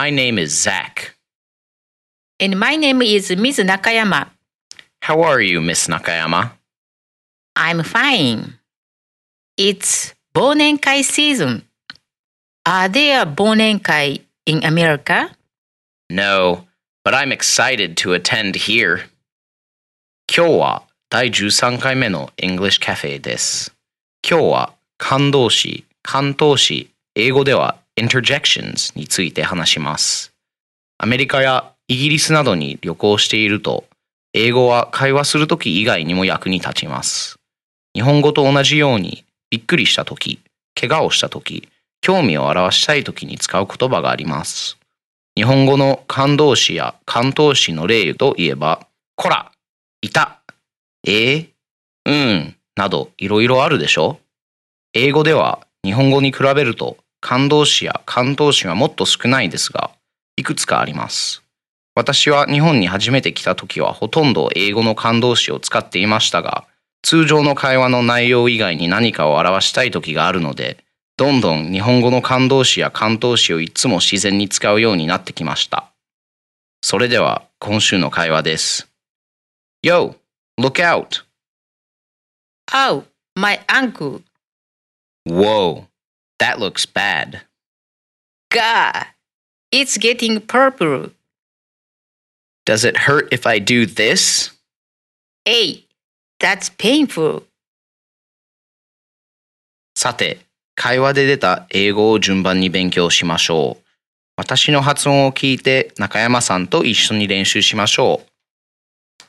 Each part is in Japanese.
My name is Zach. And my name is Ms. Nakayama. How are you, Miss Nakayama? I'm fine. It's Bonenkai season. Are there Bonenkai in America? No, but I'm excited to attend here. 今日は第13回目の English Cafe です。今日は感動詞、関東詞、英語では interjections について話します。アメリカやイギリスなどに旅行していると、英語は会話するとき以外にも役に立ちます。日本語と同じように、びっくりしたとき、怪我をしたとき、興味を表したいときに使う言葉があります。日本語の感動詞や関東詞の例といえば、こら、いた、えー、うん、などいろいろあるでしょ英語では日本語に比べると感動詞や関東詞はもっと少ないですが、いくつかあります。私は日本に初めて来た時はほとんど英語の感動詞を使っていましたが、通常の会話の内容以外に何かを表したい時があるので、どんどん日本語の感動詞や関東詞をいつも自然に使うようになってきました。それでは今週の会話です。Yo, look out! Oh, my uncle. Whoa, that looks bad. God, it's getting purple. Does it hurt if I do this? Hey, that's painful. さて、会話で出た英語を順番に勉強しましょう。私の発音を聞いて中山さんと一緒に練習しましょう。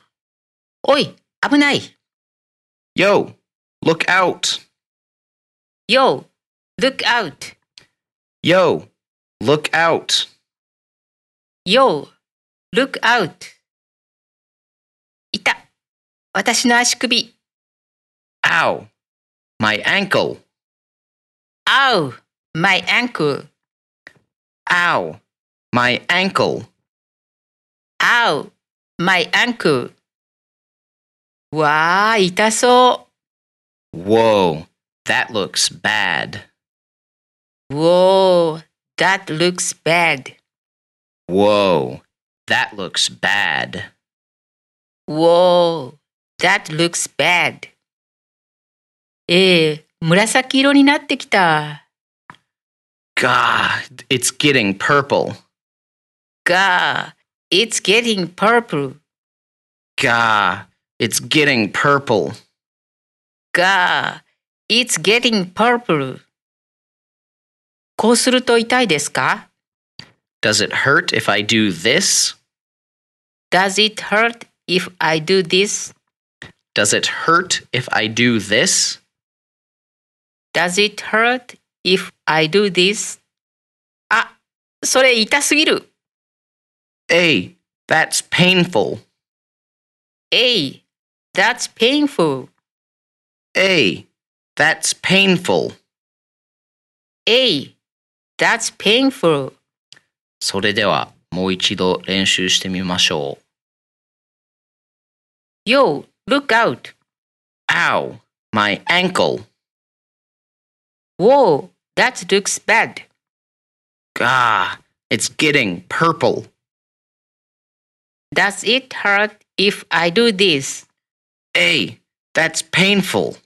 おい、危ない。Yo, look out! Yo, look out. Yo, look out! Yo, look out. いた。私の足首。 Ow! My ankle! Ow, my ankle. Ow! My ankle! Ow, my ankle. わあ、痛そ Whoa, that looks bad. う。Whoa, that looks bad. Whoa, that looks bad. Whoa, that looks bad. ええ、紫色になってきた。 God, it's getting purple. God, it's getting purple. God, it's getting purple. God, it's getting purple. こうすると痛いですか Does it hurt if I do this? ?Does it hurt if I do this? Does it hurt if I do this? Does it hurt if I do this? あ、それ痛すぎる。 Hey, that's painful. Hey, that's painful. Hey, that's painful. Hey, that's painful. それではもう一度練習してみましょ Yo, look out. う。Ow, my ankle. Whoa, that looks bad. Ah, it's getting purple. Does it hurt if I do this? Hey, that's painful.